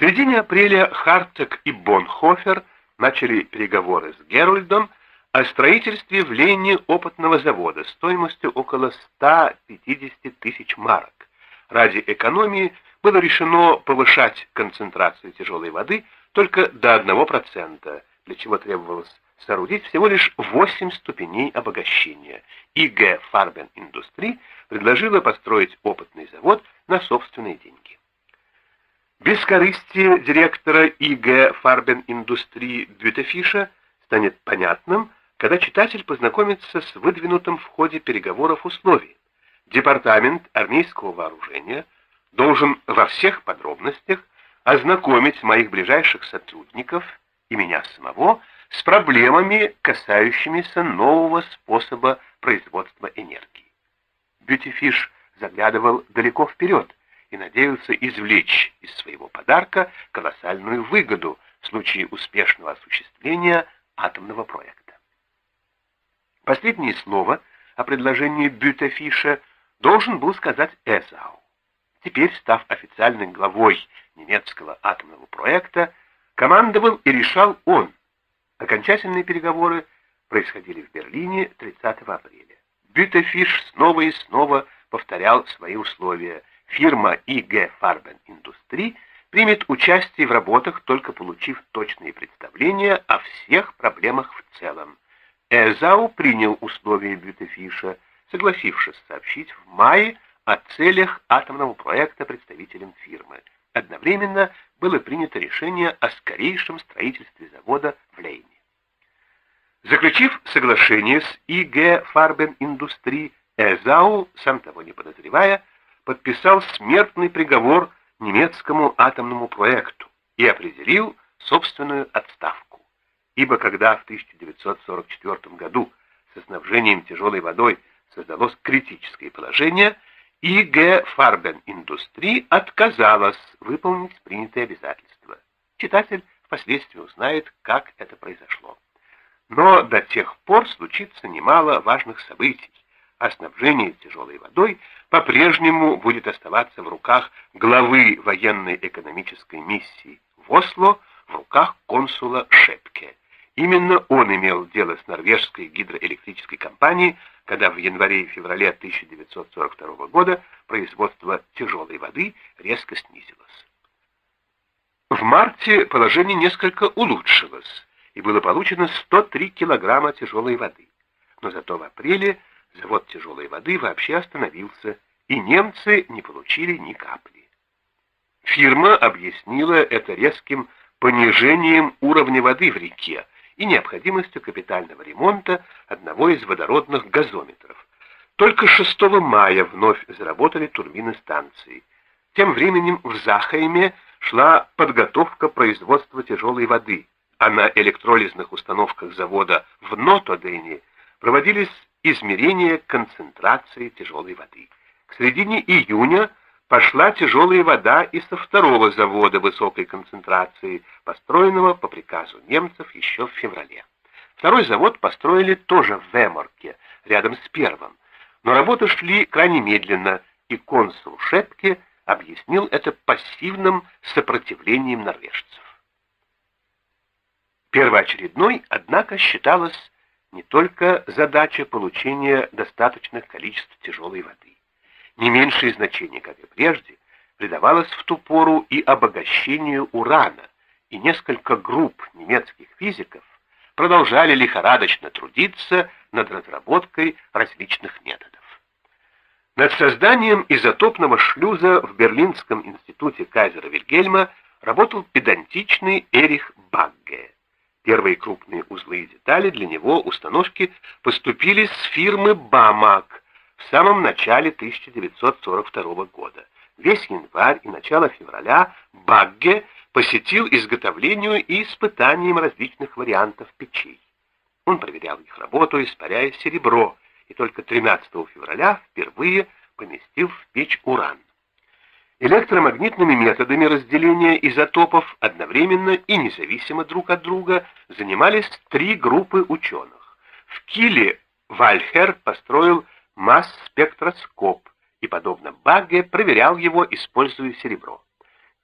середине апреля Хартек и Бонхофер начали переговоры с Герольдом о строительстве в Лене опытного завода стоимостью около 150 тысяч марок. Ради экономии было решено повышать концентрацию тяжелой воды только до 1%, для чего требовалось соорудить всего лишь 8 ступеней обогащения. ИГ Фарбен Индустри предложила построить опытный завод на собственные деньги. Бескорыстие директора ИГ Фарбен Индустрии Бютефиша станет понятным, когда читатель познакомится с выдвинутым в ходе переговоров условием. Департамент армейского вооружения должен во всех подробностях ознакомить моих ближайших сотрудников и меня самого с проблемами, касающимися нового способа производства энергии. Бютифиш заглядывал далеко вперед, и надеялся извлечь из своего подарка колоссальную выгоду в случае успешного осуществления атомного проекта. Последнее слово о предложении Бютефиша должен был сказать Эзау. Теперь, став официальной главой немецкого атомного проекта, командовал и решал он. Окончательные переговоры происходили в Берлине 30 апреля. Бютефиш снова и снова повторял свои условия – Фирма ИГ Фарбен Индустри примет участие в работах, только получив точные представления о всех проблемах в целом. Эзау принял условия Бютефиша, согласившись сообщить в мае о целях атомного проекта представителям фирмы. Одновременно было принято решение о скорейшем строительстве завода в Лейне. Заключив соглашение с ИГ Фарбен Индустри, Эзау, сам того не подозревая, подписал смертный приговор немецкому атомному проекту и определил собственную отставку. Ибо когда в 1944 году со снабжением тяжелой водой создалось критическое положение, ИГ Фарбен Индустри отказалась выполнить принятые обязательства. Читатель впоследствии узнает, как это произошло. Но до тех пор случится немало важных событий, а снабжение тяжелой водой по-прежнему будет оставаться в руках главы военной экономической миссии в Осло, в руках консула Шепке. Именно он имел дело с норвежской гидроэлектрической компанией, когда в январе и феврале 1942 года производство тяжелой воды резко снизилось. В марте положение несколько улучшилось, и было получено 103 килограмма тяжелой воды. Но зато в апреле завод тяжелой воды вообще остановился, и немцы не получили ни капли. Фирма объяснила это резким понижением уровня воды в реке и необходимостью капитального ремонта одного из водородных газометров. Только 6 мая вновь заработали турбины станции. Тем временем в Захайме шла подготовка производства тяжелой воды, а на электролизных установках завода в Нотодене проводились измерения концентрации тяжелой воды. К середине июня пошла тяжелая вода и со второго завода высокой концентрации, построенного по приказу немцев еще в феврале. Второй завод построили тоже в Веморке, рядом с первым, но работы шли крайне медленно, и консул Шепке объяснил это пассивным сопротивлением норвежцев. Первоочередной, однако, считалось не только задача получения достаточных количеств тяжелой воды. Не меньшее значение, как и прежде, придавалось в ту пору и обогащению урана, и несколько групп немецких физиков продолжали лихорадочно трудиться над разработкой различных методов. Над созданием изотопного шлюза в Берлинском институте Кайзера Вильгельма работал педантичный Эрих Багге. Первые крупные узлы и детали для него установки поступили с фирмы «Бамак» в самом начале 1942 года. Весь январь и начало февраля Багге посетил изготовлению и испытанием различных вариантов печей. Он проверял их работу, испаряя серебро, и только 13 февраля впервые поместил в печь уран. Электромагнитными методами разделения изотопов одновременно и независимо друг от друга занимались три группы ученых. В Киле Вальхер построил масс-спектроскоп и, подобно Багге, проверял его, используя серебро.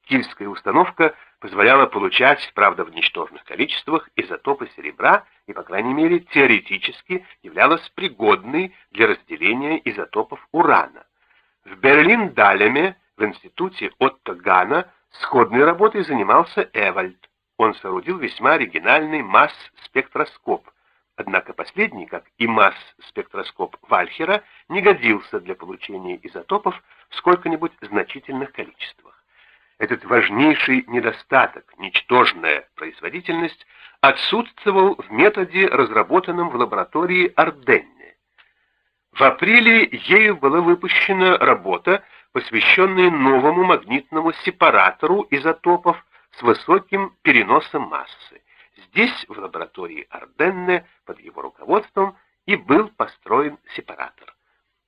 Кильская установка позволяла получать, правда в ничтожных количествах, изотопы серебра и, по крайней мере, теоретически являлась пригодной для разделения изотопов урана. В Берлин-Далеме в институте Отто Гана сходной работой занимался Эвальд. Он соорудил весьма оригинальный масс-спектроскоп, однако последний, как и масс-спектроскоп Вальхера, не годился для получения изотопов в сколько-нибудь значительных количествах. Этот важнейший недостаток, ничтожная производительность, отсутствовал в методе, разработанном в лаборатории Арденне. В апреле ею была выпущена работа, посвященная новому магнитному сепаратору изотопов с высоким переносом массы. Здесь, в лаборатории Арденне, под его руководством, и был построен сепаратор.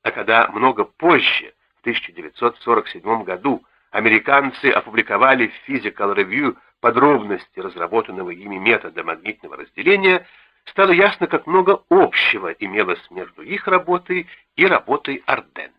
А когда много позже, в 1947 году, американцы опубликовали в Physical Review подробности разработанного ими метода магнитного разделения, стало ясно, как много общего имелось между их работой и работой Арденне.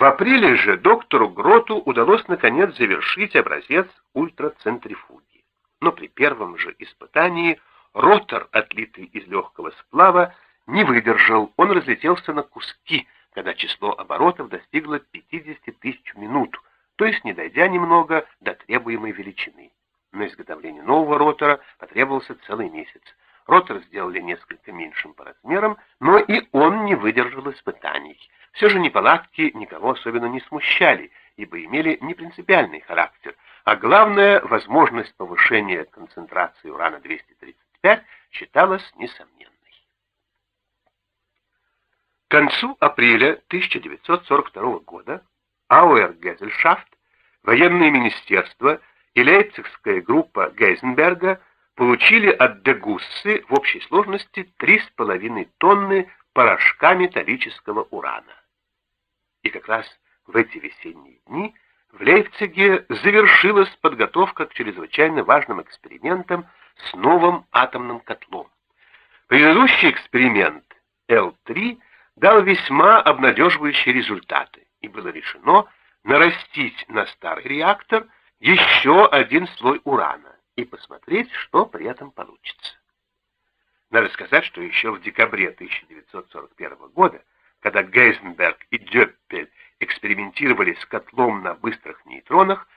В апреле же доктору Гроту удалось наконец завершить образец ультрацентрифуги. Но при первом же испытании ротор, отлитый из легкого сплава, не выдержал, он разлетелся на куски, когда число оборотов достигло 50 тысяч в минуту, то есть не дойдя немного до требуемой величины. На изготовление нового ротора потребовался целый месяц. Ротор сделали несколько меньшим по размерам, но и он не выдержал испытаний. Все же неполадки никого особенно не смущали, ибо имели не принципиальный характер, а главное, возможность повышения концентрации урана-235 считалась несомненной. К концу апреля 1942 года Ауэр-Гезельшафт, военное министерство и лейпцигская группа Гейзенберга получили от Дегуссы в общей сложности 3,5 тонны порошка металлического урана. И как раз в эти весенние дни в Лейпциге завершилась подготовка к чрезвычайно важным экспериментам с новым атомным котлом. Предыдущий эксперимент Л-3 дал весьма обнадеживающие результаты и было решено нарастить на старый реактор еще один слой урана и посмотреть, что при этом получится. Надо сказать, что еще в декабре 1941 года, когда Гейзенберг и Дёппель экспериментировали с котлом на быстрых нейтронах,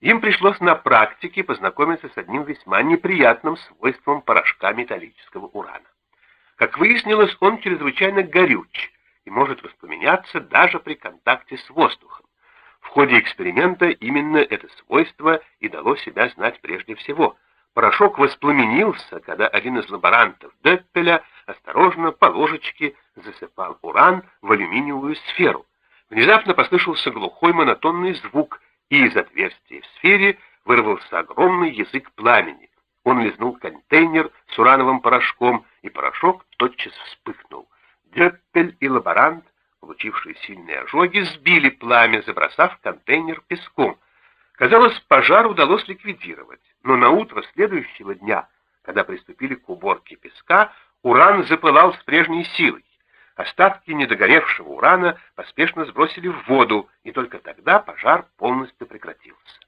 им пришлось на практике познакомиться с одним весьма неприятным свойством порошка металлического урана. Как выяснилось, он чрезвычайно горюч, и может воспламеняться даже при контакте с воздухом. В ходе эксперимента именно это свойство и дало себя знать прежде всего. Порошок воспламенился, когда один из лаборантов Деппеля осторожно по ложечке засыпал уран в алюминиевую сферу. Внезапно послышался глухой монотонный звук, и из отверстия в сфере вырвался огромный язык пламени. Он лизнул контейнер с урановым порошком, и порошок тотчас вспыхнул. Дёппель и лаборант, получившие сильные ожоги, сбили пламя, забросав контейнер песком. Казалось, пожар удалось ликвидировать, но на утро следующего дня, когда приступили к уборке песка, уран запылал с прежней силой. Остатки недогоревшего урана поспешно сбросили в воду, и только тогда пожар полностью прекратился.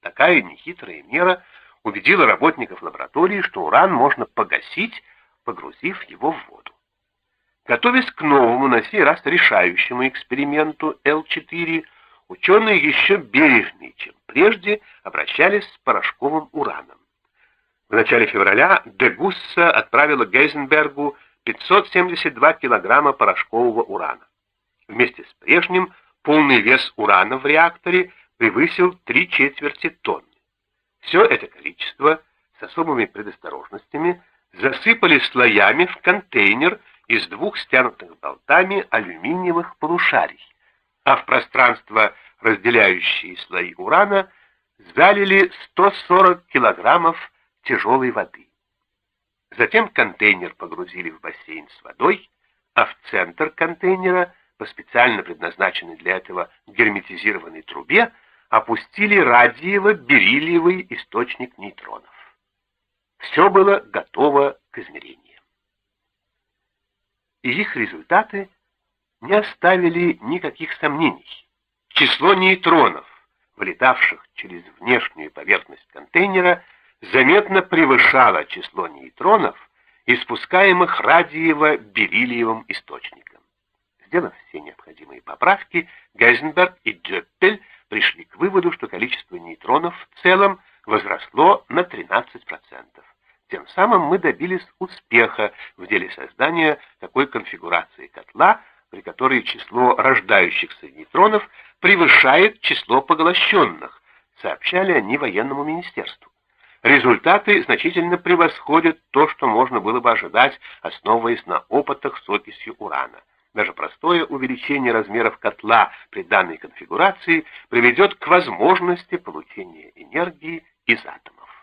Такая нехитрая мера убедила работников лаборатории, что уран можно погасить, погрузив его в воду. Готовясь к новому, на сей раз решающему эксперименту Л-4, ученые еще бережнее, чем прежде, обращались с порошковым ураном. В начале февраля Дегусса отправила Гейзенбергу 572 килограмма порошкового урана. Вместе с прежним полный вес урана в реакторе превысил три четверти тонны. Все это количество с особыми предосторожностями засыпали слоями в контейнер из двух стянутых болтами алюминиевых полушарий, а в пространство, разделяющие слои урана, залили 140 килограммов тяжелой воды. Затем контейнер погрузили в бассейн с водой, а в центр контейнера, по специально предназначенной для этого герметизированной трубе, опустили радиево-бериллиевый источник нейтронов. Все было готово к измерению и их результаты не оставили никаких сомнений. Число нейтронов, вылетавших через внешнюю поверхность контейнера, заметно превышало число нейтронов, испускаемых радиево-бериллиевым источником. Сделав все необходимые поправки, Гейзенберг и Дёппель пришли к выводу, что количество нейтронов в целом возросло на 13%. Тем самым мы добились успеха в деле создания такой конфигурации котла, при которой число рождающихся нейтронов превышает число поглощенных, сообщали они военному министерству. Результаты значительно превосходят то, что можно было бы ожидать, основываясь на опытах с окисью урана. Даже простое увеличение размеров котла при данной конфигурации приведет к возможности получения энергии из атомов.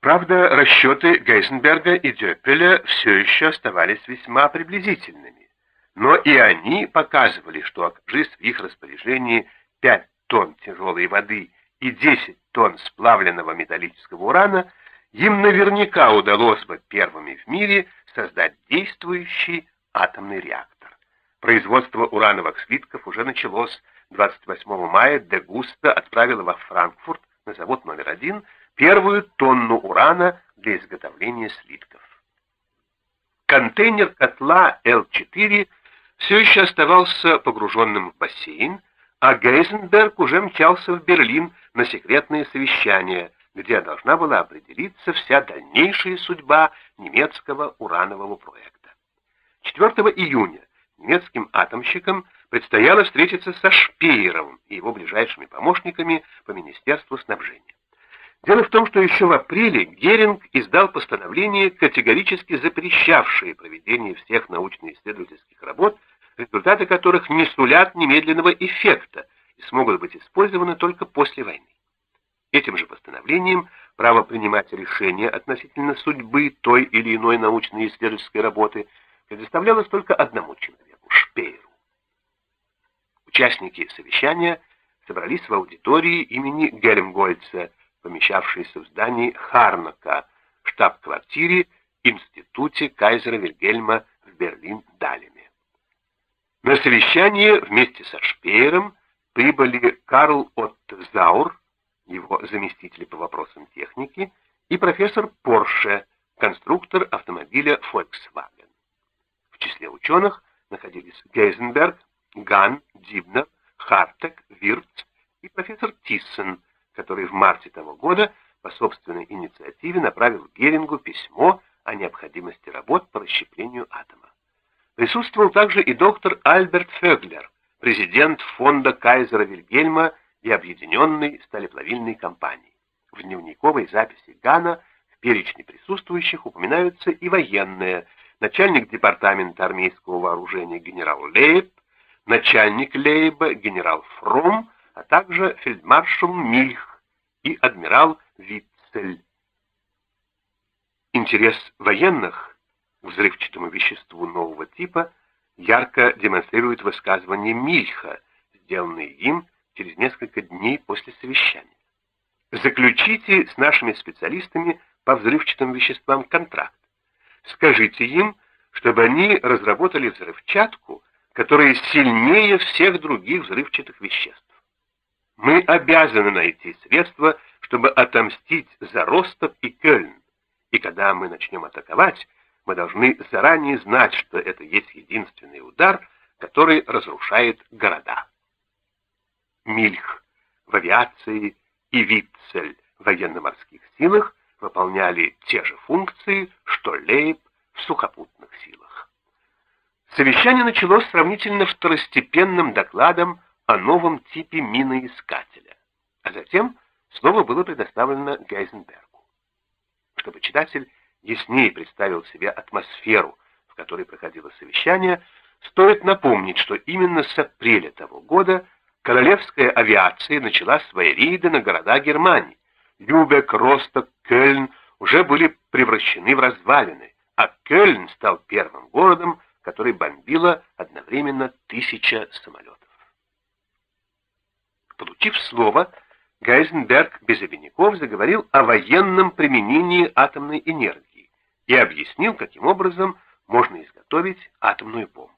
Правда, расчеты Гейзенберга и Дёппеля все еще оставались весьма приблизительными, но и они показывали, что окажись в их распоряжении 5 тонн тяжелой воды и 10 тонн сплавленного металлического урана, им наверняка удалось бы первыми в мире создать действующий атомный реактор. Производство урановых слитков уже началось. 28 мая Дегуста отправила во Франкфурт на завод номер один первую тонну урана для изготовления слитков. Контейнер котла Л-4 все еще оставался погруженным в бассейн, а Гейзенберг уже мчался в Берлин на секретные совещания, где должна была определиться вся дальнейшая судьба немецкого уранового проекта. 4 июня немецким атомщикам предстояло встретиться со Шпееровым и его ближайшими помощниками по Министерству снабжения. Дело в том, что еще в апреле Геринг издал постановление, категорически запрещавшее проведение всех научно-исследовательских работ, результаты которых не сулят немедленного эффекта и смогут быть использованы только после войны. Этим же постановлением право принимать решения относительно судьбы той или иной научно-исследовательской работы предоставлялось только одному человеку – Шпееру. Участники совещания собрались в аудитории имени Гельмгольца, помещавшейся в здании Харнака, штаб-квартире Институте Кайзера Вильгельма в Берлин-Далеме. На совещание вместе со Шпеером прибыли Карл Оттзаур, его заместитель по вопросам техники, и профессор Порше, конструктор автомобиля Volkswagen. В числе ученых находились Гейзенберг, Ган, Дибнер, Хартек, Вирц и профессор Тиссен, который в марте того года по собственной инициативе направил Герингу письмо о необходимости работ по расщеплению атома. Присутствовал также и доктор Альберт Феглер, президент фонда Кайзера Вильгельма и Объединенной сталеплавильной компании. В дневниковой записи Гана в перечне присутствующих упоминаются и военные, начальник департамента армейского вооружения генерал Лейб, начальник Лейба генерал Фром, а также фельдмаршал Мильх и адмирал Витцель. Интерес военных к взрывчатому веществу нового типа ярко демонстрирует высказывание Мильха, сделанное им через несколько дней после совещания. Заключите с нашими специалистами по взрывчатым веществам контракт. Скажите им, чтобы они разработали взрывчатку, которая сильнее всех других взрывчатых веществ. Мы обязаны найти средства, чтобы отомстить за Ростов и Кёльн. И когда мы начнем атаковать, мы должны заранее знать, что это есть единственный удар, который разрушает города. Мильх в авиации и Витцель в военно-морских силах выполняли те же функции, что Лейб в сухопутных силах. Совещание началось сравнительно второстепенным докладом о новом типе миноискателя, а затем слово было предоставлено Гейзенбергу. Чтобы читатель яснее представил себе атмосферу, в которой проходило совещание, стоит напомнить, что именно с апреля того года королевская авиация начала свои рейды на города Германии. Любек, Росток, Кёльн уже были превращены в развалины, а Кёльн стал первым городом, который бомбило одновременно тысяча самолетов. Получив слово, Гайзенберг без обиняков заговорил о военном применении атомной энергии и объяснил, каким образом можно изготовить атомную бомбу.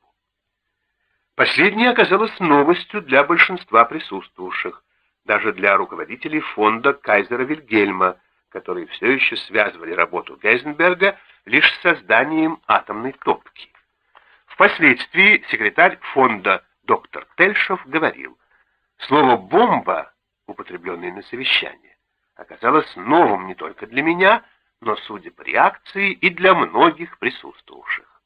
Последнее оказалось новостью для большинства присутствовавших, даже для руководителей фонда Кайзера Вильгельма, которые все еще связывали работу Гейзенберга лишь с созданием атомной топки. Впоследствии секретарь фонда доктор Тельшов говорил, слово «бомба», употребленное на совещании, оказалось новым не только для меня, но, судя по реакции, и для многих присутствовавших.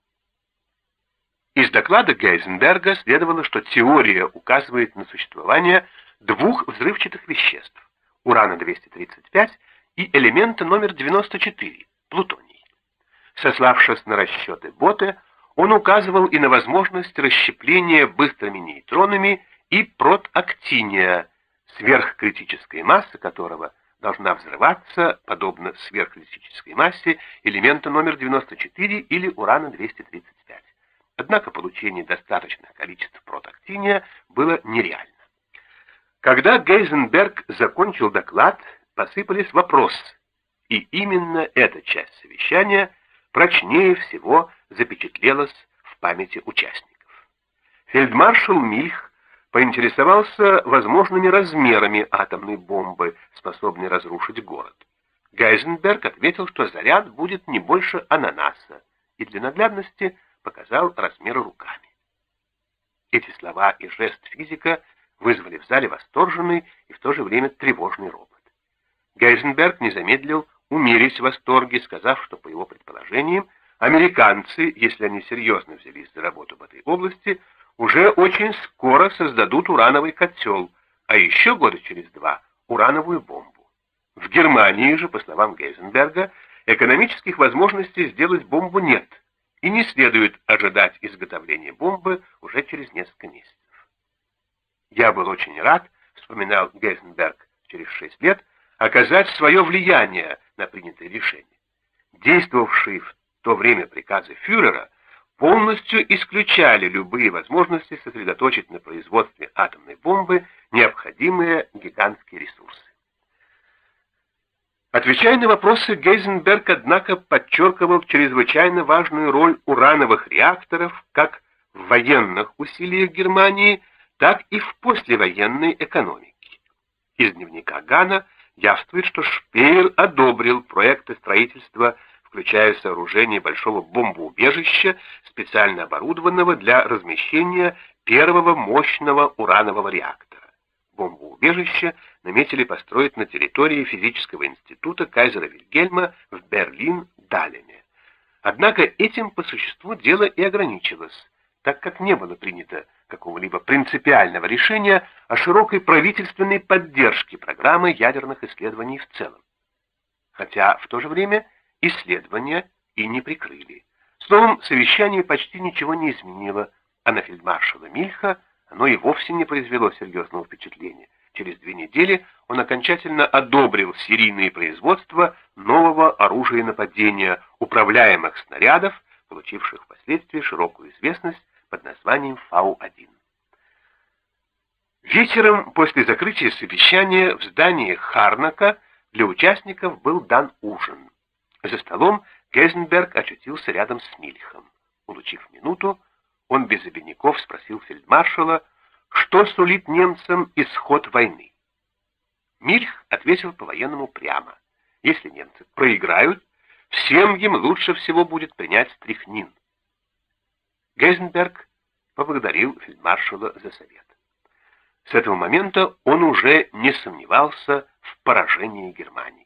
Из доклада Гейзенберга следовало, что теория указывает на существование двух взрывчатых веществ – урана-235 и элемента номер 94 – плутоний. Сославшись на расчеты Боте, он указывал и на возможность расщепления быстрыми нейтронами и протактиния, сверхкритической масса которого должна взрываться, подобно сверхкритической массе элемента номер 94 или урана-235. Однако получение достаточных количеств протактиния было нереально. Когда Гейзенберг закончил доклад, посыпались вопросы, и именно эта часть совещания прочнее всего запечатлелась в памяти участников. Фельдмаршал Мильх поинтересовался возможными размерами атомной бомбы, способной разрушить город. Гейзенберг ответил, что заряд будет не больше ананаса, и для наглядности показал размеры руками. Эти слова и жест физика вызвали в зале восторженный и в то же время тревожный робот. Гейзенберг не замедлил умерить в восторге, сказав, что, по его предположениям, американцы, если они серьезно взялись за работу в этой области, уже очень скоро создадут урановый котел, а еще года через два — урановую бомбу. В Германии же, по словам Гейзенберга, экономических возможностей сделать бомбу нет — и не следует ожидать изготовления бомбы уже через несколько месяцев. Я был очень рад, вспоминал Гейзенберг через шесть лет, оказать свое влияние на принятое решение. Действовавшие в то время приказы фюрера полностью исключали любые возможности сосредоточить на производстве атомной бомбы необходимые гигантские ресурсы. Отвечая на вопросы, Гейзенберг, однако, подчеркивал чрезвычайно важную роль урановых реакторов как в военных усилиях Германии, так и в послевоенной экономике. Из дневника Гана явствует, что Шпеер одобрил проекты строительства, включая сооружение большого бомбоубежища, специально оборудованного для размещения первого мощного уранового реактора. Бомбоубежище наметили построить на территории физического института Кайзера Вильгельма в Берлин-Далеме. Однако этим по существу дело и ограничилось, так как не было принято какого-либо принципиального решения о широкой правительственной поддержке программы ядерных исследований в целом. Хотя в то же время исследования и не прикрыли. Словом, совещание почти ничего не изменило, а на фельдмаршала Мильха оно и вовсе не произвело серьезного впечатления. Через две недели он окончательно одобрил серийное производство нового оружия нападения, управляемых снарядов, получивших впоследствии широкую известность под названием Фау-1. Вечером после закрытия совещания в здании Харнака для участников был дан ужин. За столом Гейзенберг очутился рядом с Мильхом. Улучив минуту, он без обиняков спросил фельдмаршала, что сулит немцам исход войны. Мильх ответил по-военному прямо. Если немцы проиграют, всем им лучше всего будет принять стрихнин. Гейзенберг поблагодарил фельдмаршала за совет. С этого момента он уже не сомневался в поражении Германии.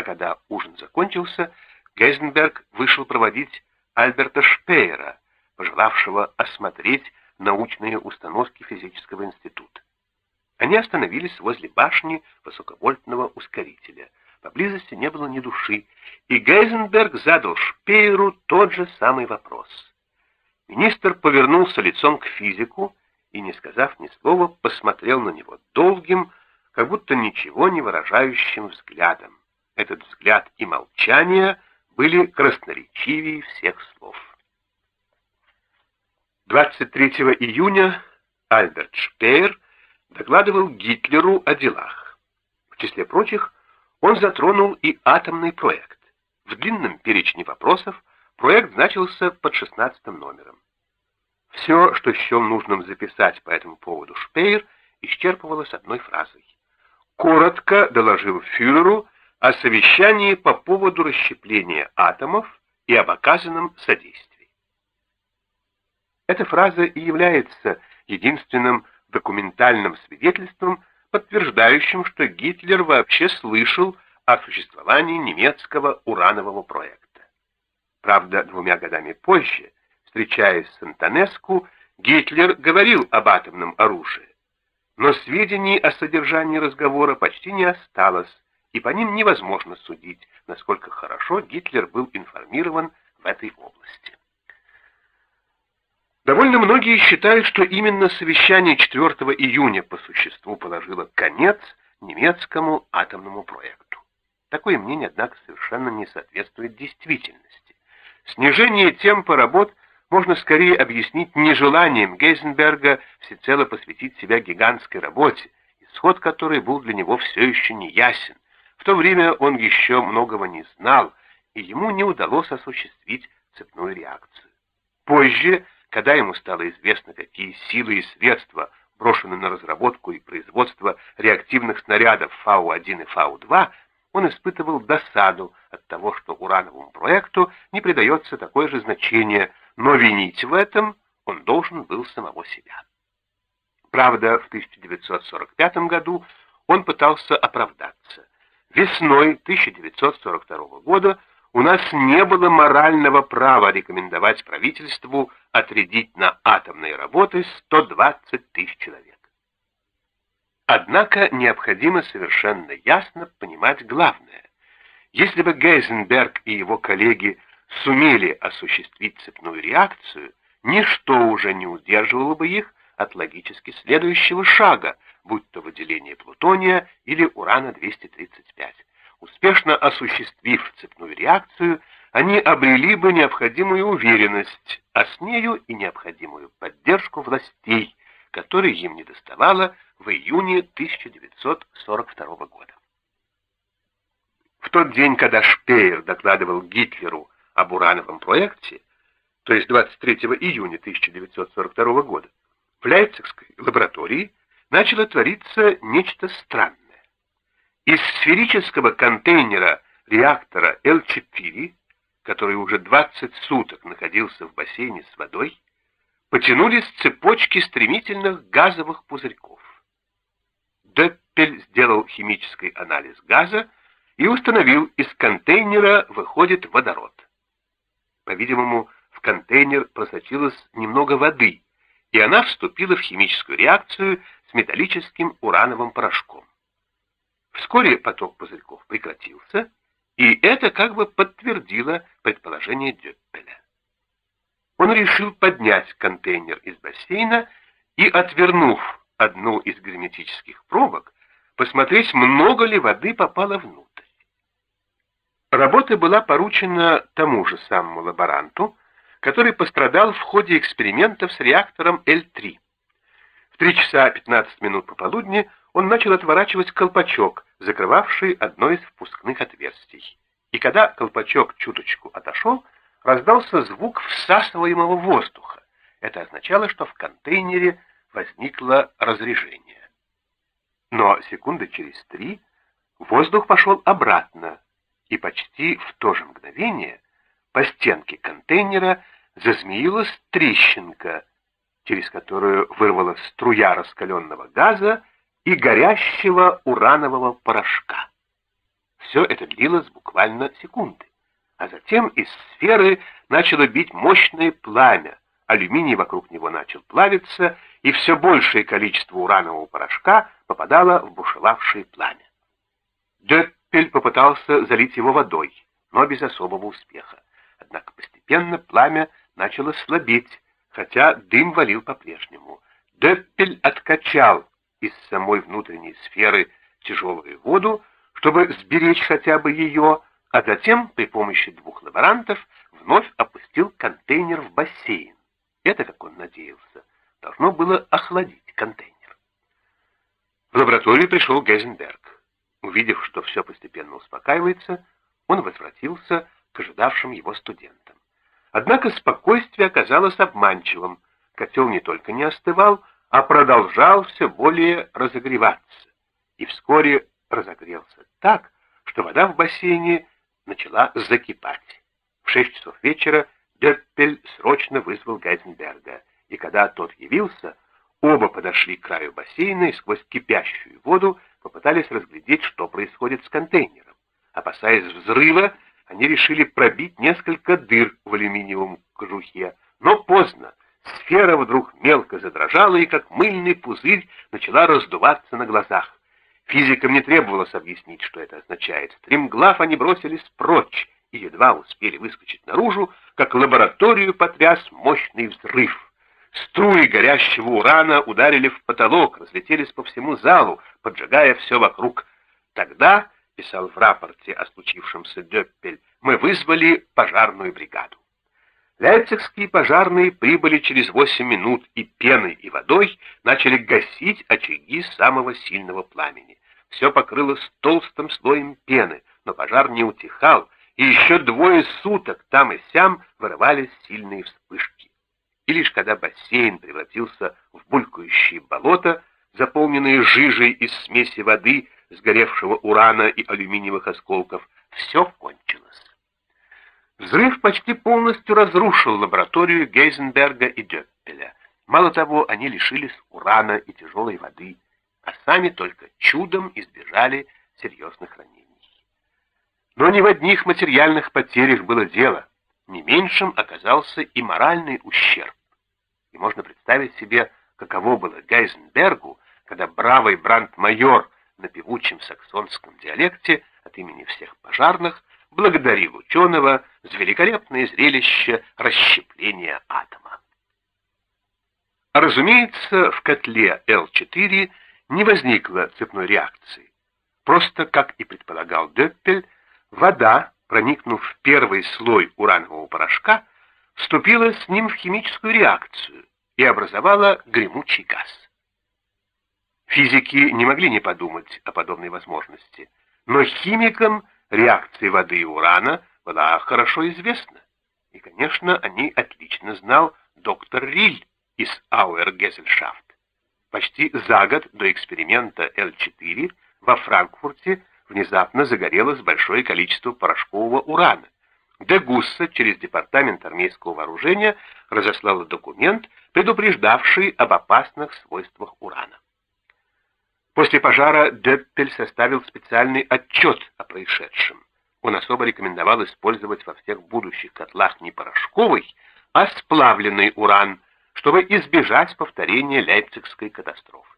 А когда ужин закончился, Гейзенберг вышел проводить Альберта Шпеера, пожелавшего осмотреть научные установки физического института. Они остановились возле башни высоковольтного ускорителя. Поблизости не было ни души, и Гейзенберг задал Шпееру тот же самый вопрос. Министр повернулся лицом к физику и, не сказав ни слова, посмотрел на него долгим, как будто ничего не выражающим взглядом. Этот взгляд и молчание были красноречивее всех слов. 23 июня Альберт Шпеер докладывал Гитлеру о делах. В числе прочих, он затронул и атомный проект. В длинном перечне вопросов проект значился под 16 номером. Все, что счел нужным записать по этому поводу Шпеер, исчерпывалось одной фразой. Коротко доложил фюреру о совещании по поводу расщепления атомов и об оказанном содействии. Эта фраза и является единственным документальным свидетельством, подтверждающим, что Гитлер вообще слышал о существовании немецкого уранового проекта. Правда, двумя годами позже, встречаясь с Антонеску, Гитлер говорил об атомном оружии, но сведений о содержании разговора почти не осталось, и по ним невозможно судить, насколько хорошо Гитлер был информирован в этой области. Довольно многие считают, что именно совещание 4 июня по существу положило конец немецкому атомному проекту. Такое мнение, однако, совершенно не соответствует действительности. Снижение темпа работ можно скорее объяснить нежеланием Гейзенберга всецело посвятить себя гигантской работе, исход которой был для него все еще не ясен. В то время он еще многого не знал, и ему не удалось осуществить цепную реакцию. Позже, когда ему стало известно, какие силы и средства брошены на разработку и производство реактивных снарядов Фау-1 и Фау-2, он испытывал досаду от того, что урановому проекту не придается такое же значение, но винить в этом он должен был самого себя. Правда, в 1945 году он пытался оправдаться. Весной 1942 года у нас не было морального права рекомендовать правительству отрядить на атомные работы 120 тысяч человек. Однако необходимо совершенно ясно понимать главное. Если бы Гейзенберг и его коллеги сумели осуществить цепную реакцию, ничто уже не удерживало бы их от логически следующего шага, будь то выделение плутония или урана-235. Успешно осуществив цепную реакцию, они обрели бы необходимую уверенность, а с нею и необходимую поддержку властей, которой им не доставало в июне 1942 года. В тот день, когда Шпеер докладывал Гитлеру об урановом проекте, то есть 23 июня 1942 года, в Лейпцигской лаборатории начало твориться нечто странное. Из сферического контейнера реактора Л-4, который уже 20 суток находился в бассейне с водой, потянулись цепочки стремительных газовых пузырьков. Деппель сделал химический анализ газа и установил, из контейнера выходит водород. По-видимому, в контейнер просочилось немного воды, и она вступила в химическую реакцию с металлическим урановым порошком. Вскоре поток пузырьков прекратился, и это как бы подтвердило предположение Дёппеля. Он решил поднять контейнер из бассейна и, отвернув одну из герметических пробок, посмотреть, много ли воды попало внутрь. Работа была поручена тому же самому лаборанту, который пострадал в ходе экспериментов с реактором Л-3. 3 часа 15 минут пополудни он начал отворачивать колпачок, закрывавший одно из впускных отверстий. И когда колпачок чуточку отошел, раздался звук всасываемого воздуха. Это означало, что в контейнере возникло разрежение. Но секунды через три воздух пошел обратно, и почти в то же мгновение по стенке контейнера зазмеилась трещинка, через которую вырвалась струя раскаленного газа и горящего уранового порошка. Все это длилось буквально секунды, а затем из сферы начало бить мощное пламя, алюминий вокруг него начал плавиться, и все большее количество уранового порошка попадало в бушевавшее пламя. Деппель попытался залить его водой, но без особого успеха. Однако постепенно пламя начало слабеть, хотя дым валил по-прежнему. Деппель откачал из самой внутренней сферы тяжелую воду, чтобы сберечь хотя бы ее, а затем при помощи двух лаборантов вновь опустил контейнер в бассейн. Это, как он надеялся, должно было охладить контейнер. В лабораторию пришел Гейзенберг. Увидев, что все постепенно успокаивается, он возвратился к ожидавшим его студентам. Однако спокойствие оказалось обманчивым. котел не только не остывал, а продолжал все более разогреваться. И вскоре разогрелся так, что вода в бассейне начала закипать. В шесть часов вечера Деппель срочно вызвал Гайзенберга, и когда тот явился, оба подошли к краю бассейна и сквозь кипящую воду попытались разглядеть, что происходит с контейнером. Опасаясь взрыва, они решили пробить несколько дыр в алюминиевом кожухе, но поздно. Сфера вдруг мелко задрожала и, как мыльный пузырь, начала раздуваться на глазах. Физикам не требовалось объяснить, что это означает. Стремглав они бросились прочь и едва успели выскочить наружу, как лабораторию потряс мощный взрыв. Струи горящего урана ударили в потолок, разлетелись по всему залу, поджигая все вокруг. Тогда, писал в рапорте о случившемся Деппель, мы вызвали пожарную бригаду. Лейпцигские пожарные прибыли через 8 минут и пеной и водой начали гасить очаги самого сильного пламени. Все покрылось толстым слоем пены, но пожар не утихал, и еще двое суток там и сям вырывались сильные вспышки. И лишь когда бассейн превратился в булькающее болото, заполненное жижей из смеси воды, сгоревшего урана и алюминиевых осколков, все кончилось. Взрыв почти полностью разрушил лабораторию Гейзенберга и Дёппеля. Мало того, они лишились урана и тяжелой воды, а сами только чудом избежали серьезных ранений. Но не в одних материальных потерях было дело. Не меньшим оказался и моральный ущерб. И можно представить себе, каково было Гейзенбергу, когда бравый брандмайор на певучем саксонском диалекте от имени всех пожарных благодарил ученого за великолепное зрелище расщепления атома. Разумеется, в котле Л4 не возникло цепной реакции. Просто, как и предполагал Деппель, вода, проникнув в первый слой уранового порошка, вступила с ним в химическую реакцию и образовала гремучий газ. Физики не могли не подумать о подобной возможности, но химикам реакция воды и урана была хорошо известна. И, конечно, они отлично знал доктор Риль из Ауэр-Гезельшафт. Почти за год до эксперимента Л-4 во Франкфурте внезапно загорелось большое количество порошкового урана. Дегусса через департамент армейского вооружения разослала документ, предупреждавший об опасных свойствах урана. После пожара Деппель составил специальный отчет о происшедшем. Он особо рекомендовал использовать во всех будущих котлах не порошковый, а сплавленный уран, чтобы избежать повторения Лейпцигской катастрофы.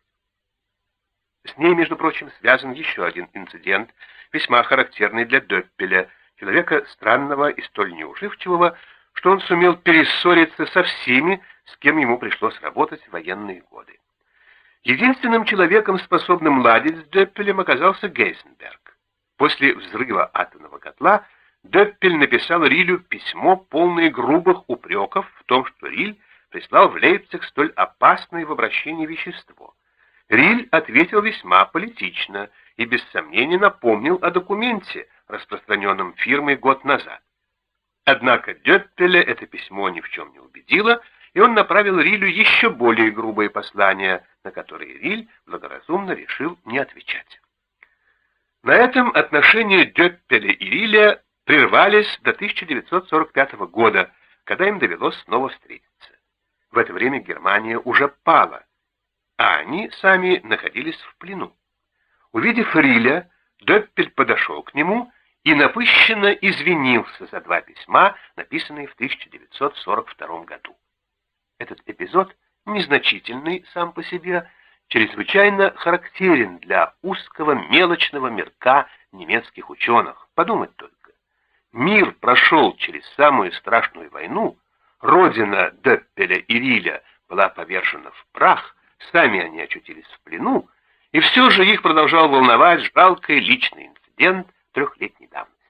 С ней, между прочим, связан еще один инцидент, весьма характерный для Деппеля, человека странного и столь неуживчивого, что он сумел перессориться со всеми, с кем ему пришлось работать в военные годы. Единственным человеком, способным ладить с Деппелем, оказался Гейзенберг. После взрыва атомного котла Деппель написал Рилю письмо, полное грубых упреков в том, что Риль прислал в Лейпциг столь опасное в обращении вещество. Риль ответил весьма политично и без сомнения напомнил о документе, распространенном фирмой год назад. Однако Деппеля это письмо ни в чем не убедило, и он направил Рилю еще более грубые послания, на которые Риль благоразумно решил не отвечать. На этом отношения Деппеля и Риля прервались до 1945 года, когда им довелось снова встретиться. В это время Германия уже пала, а они сами находились в плену. Увидев Риля, Деппель подошел к нему и напыщенно извинился за два письма, написанные в 1942 году. Этот эпизод, незначительный сам по себе, чрезвычайно характерен для узкого мелочного мирка немецких ученых. Подумать только. Мир прошел через самую страшную войну, родина Деппеля и Риля была повержена в прах, сами они очутились в плену, и все же их продолжал волновать жалкий личный инцидент трехлетней давности.